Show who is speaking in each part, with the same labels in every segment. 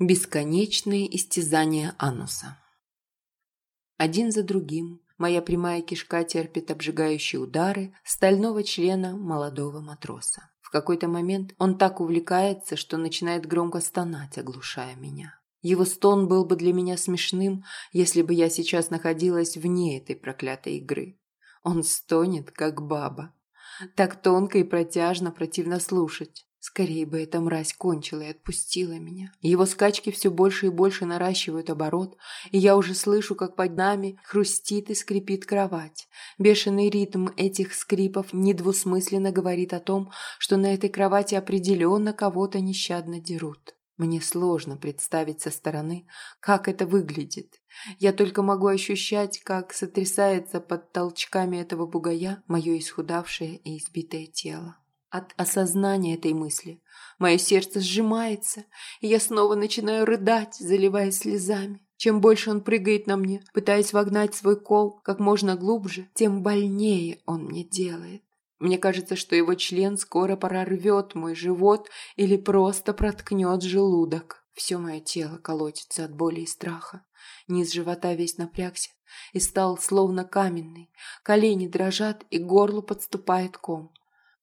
Speaker 1: Бесконечные истязания ануса. Один за другим моя прямая кишка терпит обжигающие удары стального члена молодого матроса. В какой-то момент он так увлекается, что начинает громко стонать, оглушая меня. Его стон был бы для меня смешным, если бы я сейчас находилась вне этой проклятой игры. Он стонет, как баба. Так тонко и протяжно противно слушать. Скорее бы эта мразь кончила и отпустила меня. Его скачки все больше и больше наращивают оборот, и я уже слышу, как под нами хрустит и скрипит кровать. Бешеный ритм этих скрипов недвусмысленно говорит о том, что на этой кровати определенно кого-то нещадно дерут. Мне сложно представить со стороны, как это выглядит. Я только могу ощущать, как сотрясается под толчками этого бугая мое исхудавшее и избитое тело. От осознания этой мысли мое сердце сжимается, и я снова начинаю рыдать, заливаясь слезами. Чем больше он прыгает на мне, пытаясь вогнать свой кол как можно глубже, тем больнее он мне делает. Мне кажется, что его член скоро прорвет мой живот или просто проткнет желудок. Все мое тело колотится от боли и страха. Низ живота весь напрягся и стал словно каменный. Колени дрожат, и горлу подступает ком.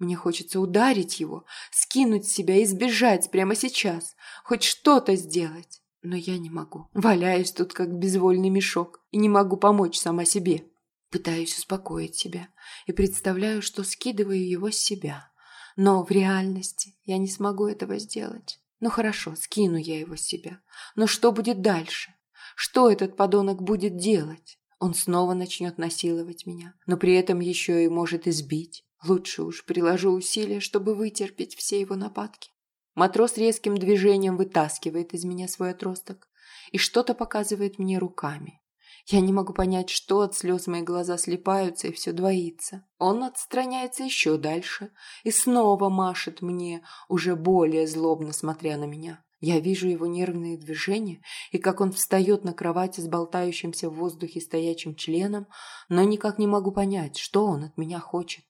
Speaker 1: Мне хочется ударить его, скинуть себя и сбежать прямо сейчас, хоть что-то сделать. Но я не могу. Валяюсь тут, как безвольный мешок, и не могу помочь сама себе. Пытаюсь успокоить себя и представляю, что скидываю его с себя. Но в реальности я не смогу этого сделать. Ну хорошо, скину я его с себя. Но что будет дальше? Что этот подонок будет делать? Он снова начнет насиловать меня, но при этом еще и может избить. Лучше уж приложу усилия, чтобы вытерпеть все его нападки. Матрос резким движением вытаскивает из меня свой отросток и что-то показывает мне руками. Я не могу понять, что от слез мои глаза слепаются и все двоится. Он отстраняется еще дальше и снова машет мне, уже более злобно смотря на меня. Я вижу его нервные движения и как он встает на кровати с болтающимся в воздухе стоячим членом, но никак не могу понять, что он от меня хочет.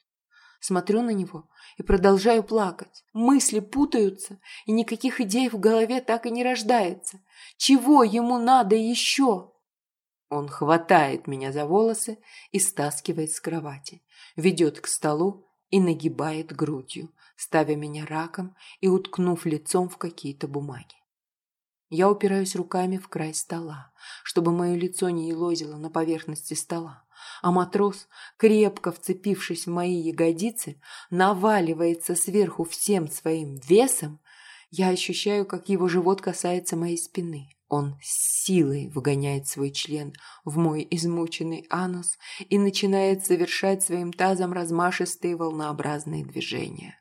Speaker 1: Смотрю на него и продолжаю плакать. Мысли путаются, и никаких идей в голове так и не рождается. Чего ему надо еще? Он хватает меня за волосы и стаскивает с кровати, ведет к столу и нагибает грудью, ставя меня раком и уткнув лицом в какие-то бумаги. Я упираюсь руками в край стола, чтобы мое лицо не елозило на поверхности стола а матрос, крепко вцепившись в мои ягодицы, наваливается сверху всем своим весом, я ощущаю, как его живот касается моей спины. Он с силой выгоняет свой член в мой измученный анус и начинает совершать своим тазом размашистые волнообразные движения.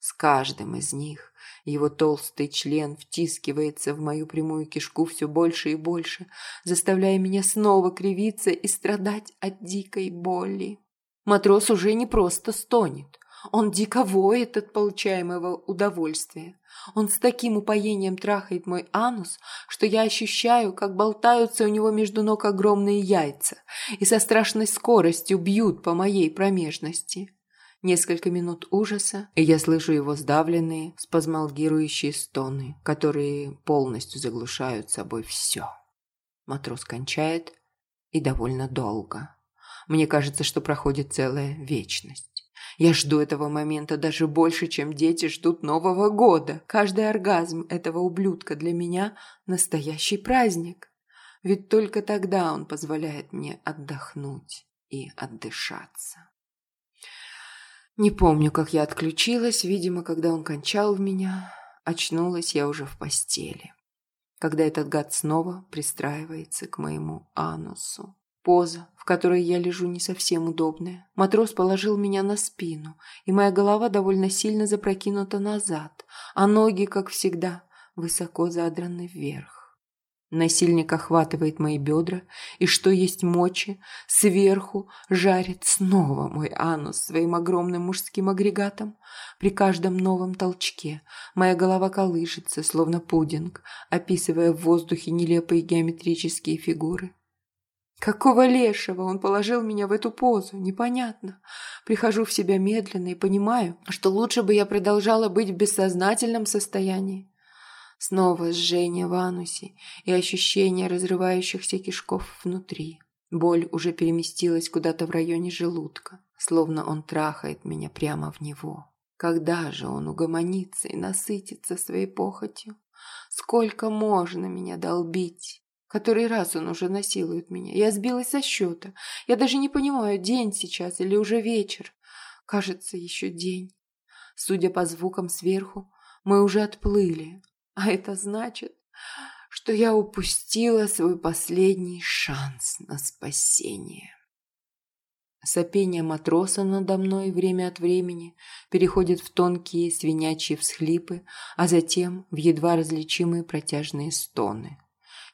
Speaker 1: С каждым из них его толстый член втискивается в мою прямую кишку все больше и больше, заставляя меня снова кривиться и страдать от дикой боли. Матрос уже не просто стонет. Он дико воет от получаемого удовольствия. Он с таким упоением трахает мой анус, что я ощущаю, как болтаются у него между ног огромные яйца и со страшной скоростью бьют по моей промежности. Несколько минут ужаса, и я слышу его сдавленные, спазмалгирующие стоны, которые полностью заглушают собой все. Матрос кончает, и довольно долго. Мне кажется, что проходит целая вечность. Я жду этого момента даже больше, чем дети ждут Нового года. Каждый оргазм этого ублюдка для меня – настоящий праздник. Ведь только тогда он позволяет мне отдохнуть и отдышаться. Не помню, как я отключилась, видимо, когда он кончал в меня. Очнулась я уже в постели. Когда этот гад снова пристраивается к моему анусу. Поза, в которой я лежу, не совсем удобная. Матрос положил меня на спину, и моя голова довольно сильно запрокинута назад, а ноги, как всегда, высоко задраны вверх. Насильник охватывает мои бедра и, что есть мочи, сверху жарит снова мой анус своим огромным мужским агрегатом. При каждом новом толчке моя голова колышется, словно пудинг, описывая в воздухе нелепые геометрические фигуры. Какого лешего он положил меня в эту позу, непонятно. Прихожу в себя медленно и понимаю, что лучше бы я продолжала быть в бессознательном состоянии. Снова жжение в анусе и ощущение разрывающихся кишков внутри. Боль уже переместилась куда-то в районе желудка, словно он трахает меня прямо в него. Когда же он угомонится и насытится своей похотью? Сколько можно меня долбить? Который раз он уже насилует меня. Я сбилась со счета. Я даже не понимаю, день сейчас или уже вечер. Кажется, еще день. Судя по звукам сверху, мы уже отплыли. А это значит, что я упустила свой последний шанс на спасение. Сопение матроса надо мной время от времени переходит в тонкие свинячьи всхлипы, а затем в едва различимые протяжные стоны.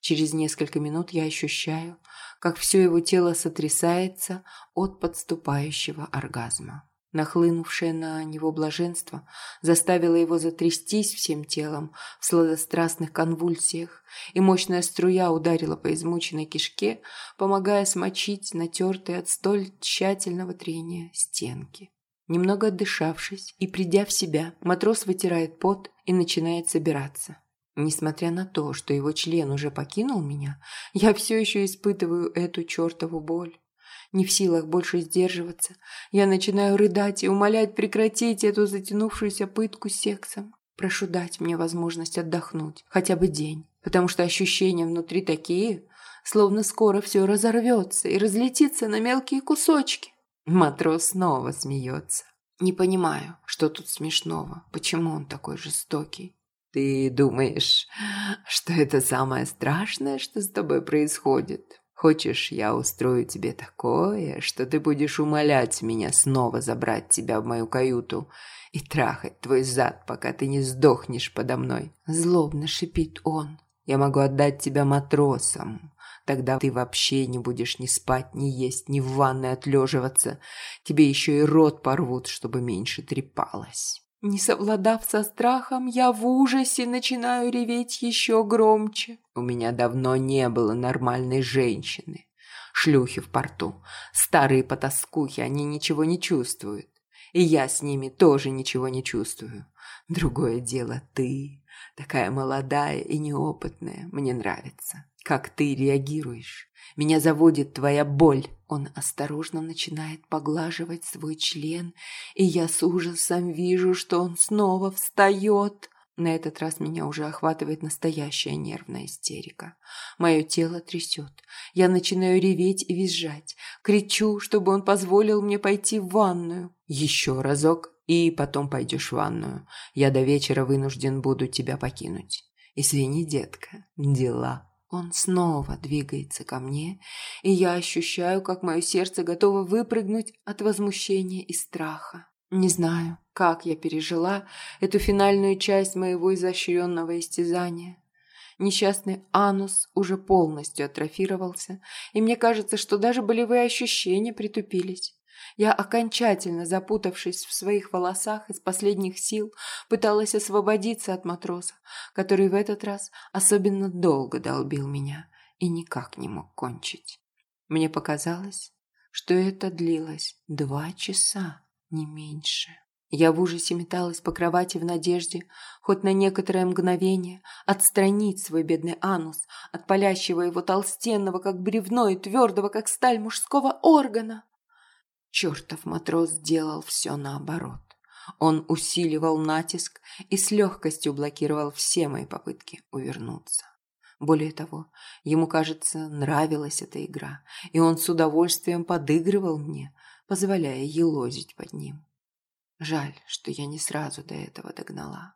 Speaker 1: Через несколько минут я ощущаю, как все его тело сотрясается от подступающего оргазма. Нахлынувшее на него блаженство заставило его затрястись всем телом в сладострастных конвульсиях, и мощная струя ударила по измученной кишке, помогая смочить натертые от столь тщательного трения стенки. Немного отдышавшись и придя в себя, матрос вытирает пот и начинает собираться. Несмотря на то, что его член уже покинул меня, я все еще испытываю эту чертову боль. Не в силах больше сдерживаться, я начинаю рыдать и умолять прекратить эту затянувшуюся пытку сексом. Прошу дать мне возможность отдохнуть, хотя бы день, потому что ощущения внутри такие, словно скоро все разорвется и разлетится на мелкие кусочки. Матрос снова смеется. Не понимаю, что тут смешного, почему он такой жестокий. Ты думаешь, что это самое страшное, что с тобой происходит? Хочешь, я устрою тебе такое, что ты будешь умолять меня снова забрать тебя в мою каюту и трахать твой зад, пока ты не сдохнешь подо мной?» Злобно шипит он. «Я могу отдать тебя матросам. Тогда ты вообще не будешь ни спать, ни есть, ни в ванной отлеживаться. Тебе еще и рот порвут, чтобы меньше трепалось». Не совладав со страхом, я в ужасе начинаю реветь еще громче. У меня давно не было нормальной женщины. Шлюхи в порту, старые потаскухи, они ничего не чувствуют. И я с ними тоже ничего не чувствую. Другое дело ты, такая молодая и неопытная, мне нравится. Как ты реагируешь? Меня заводит твоя боль. Он осторожно начинает поглаживать свой член, и я с ужасом вижу, что он снова встает. На этот раз меня уже охватывает настоящая нервная истерика. Мое тело трясет. Я начинаю реветь и визжать. Кричу, чтобы он позволил мне пойти в ванную. Еще разок, и потом пойдешь в ванную. Я до вечера вынужден буду тебя покинуть. Извини, детка, дела. Он снова двигается ко мне, и я ощущаю, как мое сердце готово выпрыгнуть от возмущения и страха. Не знаю, как я пережила эту финальную часть моего изощренного истязания. Несчастный анус уже полностью атрофировался, и мне кажется, что даже болевые ощущения притупились. Я, окончательно запутавшись в своих волосах из последних сил, пыталась освободиться от матроса, который в этот раз особенно долго долбил меня и никак не мог кончить. Мне показалось, что это длилось два часа, не меньше. Я в ужасе металась по кровати в надежде хоть на некоторое мгновение отстранить свой бедный анус от палящего его толстенного, как бревно, и твердого, как сталь мужского органа. Чертов матрос делал все наоборот. Он усиливал натиск и с легкостью блокировал все мои попытки увернуться. Более того, ему, кажется, нравилась эта игра, и он с удовольствием подыгрывал мне, позволяя елозить под ним. Жаль, что я не сразу до этого догнала.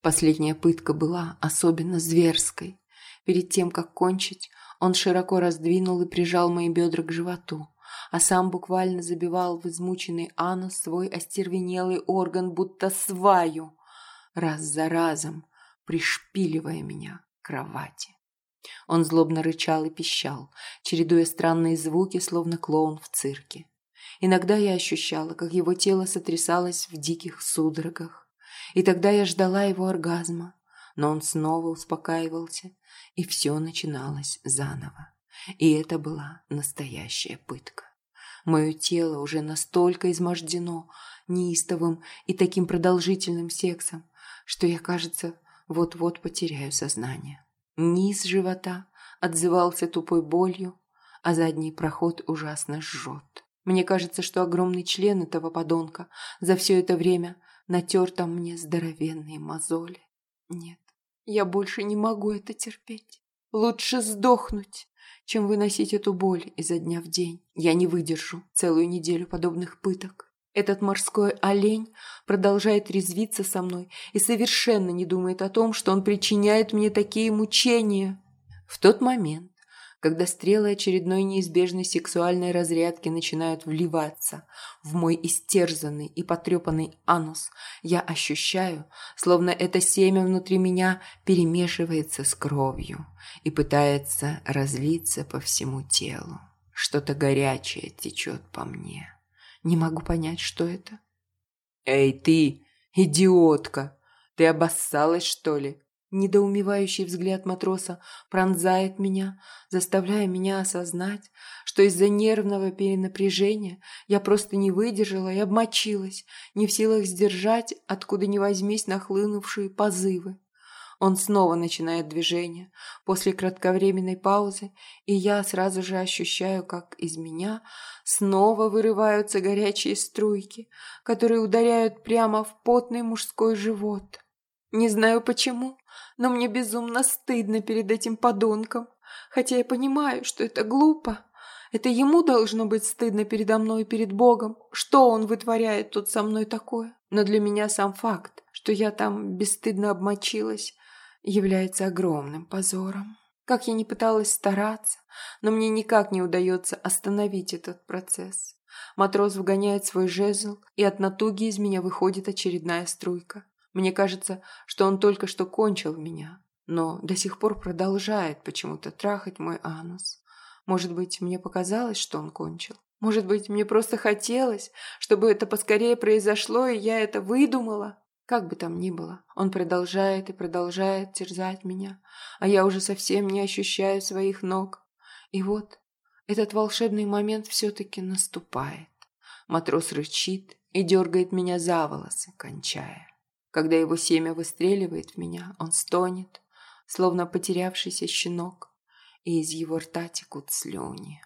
Speaker 1: Последняя пытка была особенно зверской. Перед тем, как кончить, он широко раздвинул и прижал мои бедра к животу а сам буквально забивал в измученный анус свой остервенелый орган, будто сваю, раз за разом пришпиливая меня к кровати. Он злобно рычал и пищал, чередуя странные звуки, словно клоун в цирке. Иногда я ощущала, как его тело сотрясалось в диких судорогах, и тогда я ждала его оргазма, но он снова успокаивался, и все начиналось заново. И это была настоящая пытка. Мое тело уже настолько измождено неистовым и таким продолжительным сексом, что я, кажется, вот-вот потеряю сознание. Низ живота отзывался тупой болью, а задний проход ужасно жжет. Мне кажется, что огромный член этого подонка за все это время натер там мне здоровенные мозоли. Нет, я больше не могу это терпеть. Лучше сдохнуть, чем выносить эту боль изо дня в день. Я не выдержу целую неделю подобных пыток. Этот морской олень продолжает резвиться со мной и совершенно не думает о том, что он причиняет мне такие мучения. В тот момент, когда стрелы очередной неизбежной сексуальной разрядки начинают вливаться в мой истерзанный и потрепанный анус, я ощущаю, словно это семя внутри меня перемешивается с кровью и пытается разлиться по всему телу. Что-то горячее течет по мне. Не могу понять, что это. «Эй, ты, идиотка! Ты обоссалась, что ли?» Недоумевающий взгляд матроса пронзает меня, заставляя меня осознать, что из-за нервного перенапряжения я просто не выдержала и обмочилась, не в силах сдержать, откуда ни возьмись, нахлынувшие позывы. Он снова начинает движение после кратковременной паузы, и я сразу же ощущаю, как из меня снова вырываются горячие струйки, которые ударяют прямо в потный мужской живот. Не знаю почему, но мне безумно стыдно перед этим подонком, хотя я понимаю, что это глупо. Это ему должно быть стыдно передо мной и перед Богом, что он вытворяет тут со мной такое. Но для меня сам факт, что я там бесстыдно обмочилась, является огромным позором. Как я не пыталась стараться, но мне никак не удается остановить этот процесс. Матрос вгоняет свой жезл, и от натуги из меня выходит очередная струйка. Мне кажется, что он только что кончил меня, но до сих пор продолжает почему-то трахать мой анус. Может быть, мне показалось, что он кончил? Может быть, мне просто хотелось, чтобы это поскорее произошло, и я это выдумала? Как бы там ни было, он продолжает и продолжает терзать меня, а я уже совсем не ощущаю своих ног. И вот этот волшебный момент все-таки наступает. Матрос рычит и дергает меня за волосы, кончая. Когда его семя выстреливает в меня, он стонет, словно потерявшийся щенок, и из его рта текут слюни.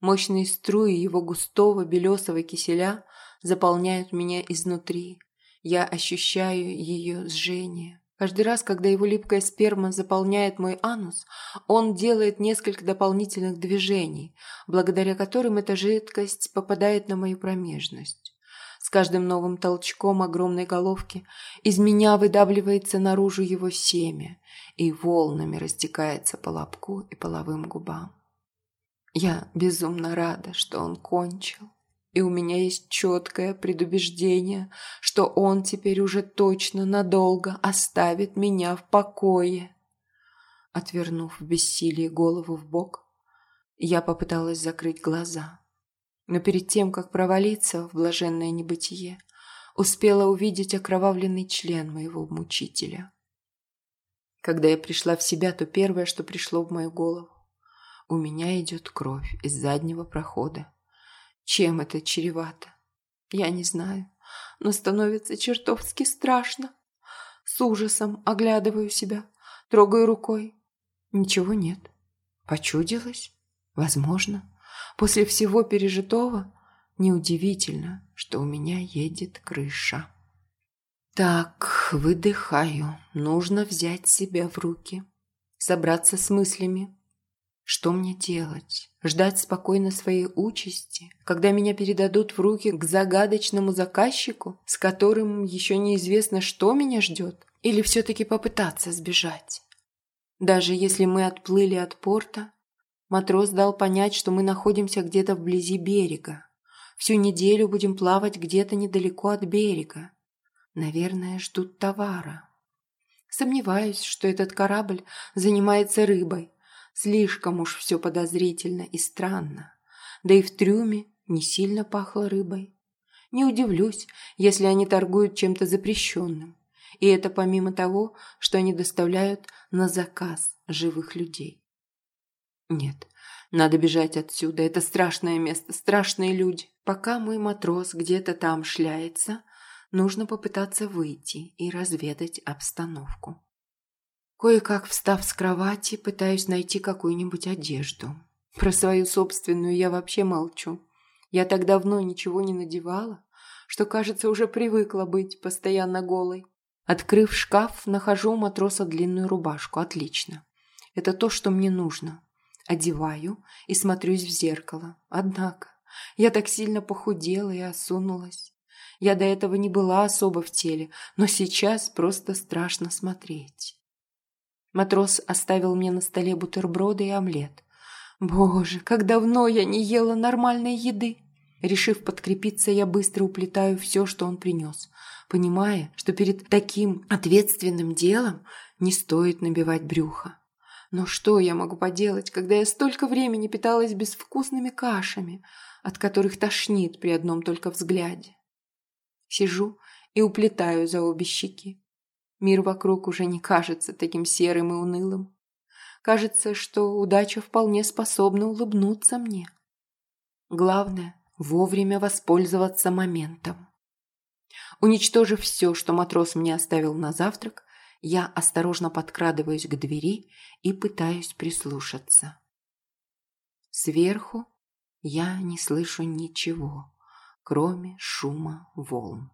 Speaker 1: Мощные струи его густого белесого киселя заполняют меня изнутри, я ощущаю ее жжение. Каждый раз, когда его липкая сперма заполняет мой анус, он делает несколько дополнительных движений, благодаря которым эта жидкость попадает на мою промежность. С каждым новым толчком огромной головки из меня выдавливается наружу его семя и волнами растекается по лобку и половым губам. Я безумно рада, что он кончил. И у меня есть четкое предубеждение, что он теперь уже точно надолго оставит меня в покое. Отвернув в бессилии голову в бок, я попыталась закрыть глаза. Но перед тем, как провалиться в блаженное небытие, успела увидеть окровавленный член моего мучителя. Когда я пришла в себя, то первое, что пришло в мою голову, у меня идет кровь из заднего прохода. Чем это чревато? Я не знаю, но становится чертовски страшно. С ужасом оглядываю себя, трогаю рукой. Ничего нет. Почудилось? Возможно. После всего пережитого неудивительно, что у меня едет крыша. Так, выдыхаю. Нужно взять себя в руки. Собраться с мыслями. Что мне делать? Ждать спокойно своей участи, когда меня передадут в руки к загадочному заказчику, с которым еще неизвестно, что меня ждет? Или все-таки попытаться сбежать? Даже если мы отплыли от порта, матрос дал понять, что мы находимся где-то вблизи берега. Всю неделю будем плавать где-то недалеко от берега. Наверное, ждут товара. Сомневаюсь, что этот корабль занимается рыбой, Слишком уж все подозрительно и странно. Да и в трюме не сильно пахло рыбой. Не удивлюсь, если они торгуют чем-то запрещенным. И это помимо того, что они доставляют на заказ живых людей. Нет, надо бежать отсюда. Это страшное место, страшные люди. Пока мой матрос где-то там шляется, нужно попытаться выйти и разведать обстановку. Кое-как встав с кровати, пытаюсь найти какую-нибудь одежду. Про свою собственную я вообще молчу. Я так давно ничего не надевала, что, кажется, уже привыкла быть постоянно голой. Открыв шкаф, нахожу у матроса длинную рубашку. Отлично. Это то, что мне нужно. Одеваю и смотрюсь в зеркало. Однако, я так сильно похудела и осунулась. Я до этого не была особо в теле, но сейчас просто страшно смотреть. Матрос оставил мне на столе бутерброды и омлет. Боже, как давно я не ела нормальной еды. Решив подкрепиться, я быстро уплетаю все, что он принес, понимая, что перед таким ответственным делом не стоит набивать брюхо. Но что я могу поделать, когда я столько времени питалась безвкусными кашами, от которых тошнит при одном только взгляде? Сижу и уплетаю за обе щеки. Мир вокруг уже не кажется таким серым и унылым. Кажется, что удача вполне способна улыбнуться мне. Главное – вовремя воспользоваться моментом. Уничтожив все, что матрос мне оставил на завтрак, я осторожно подкрадываюсь к двери и пытаюсь прислушаться. Сверху я не слышу ничего, кроме шума волн.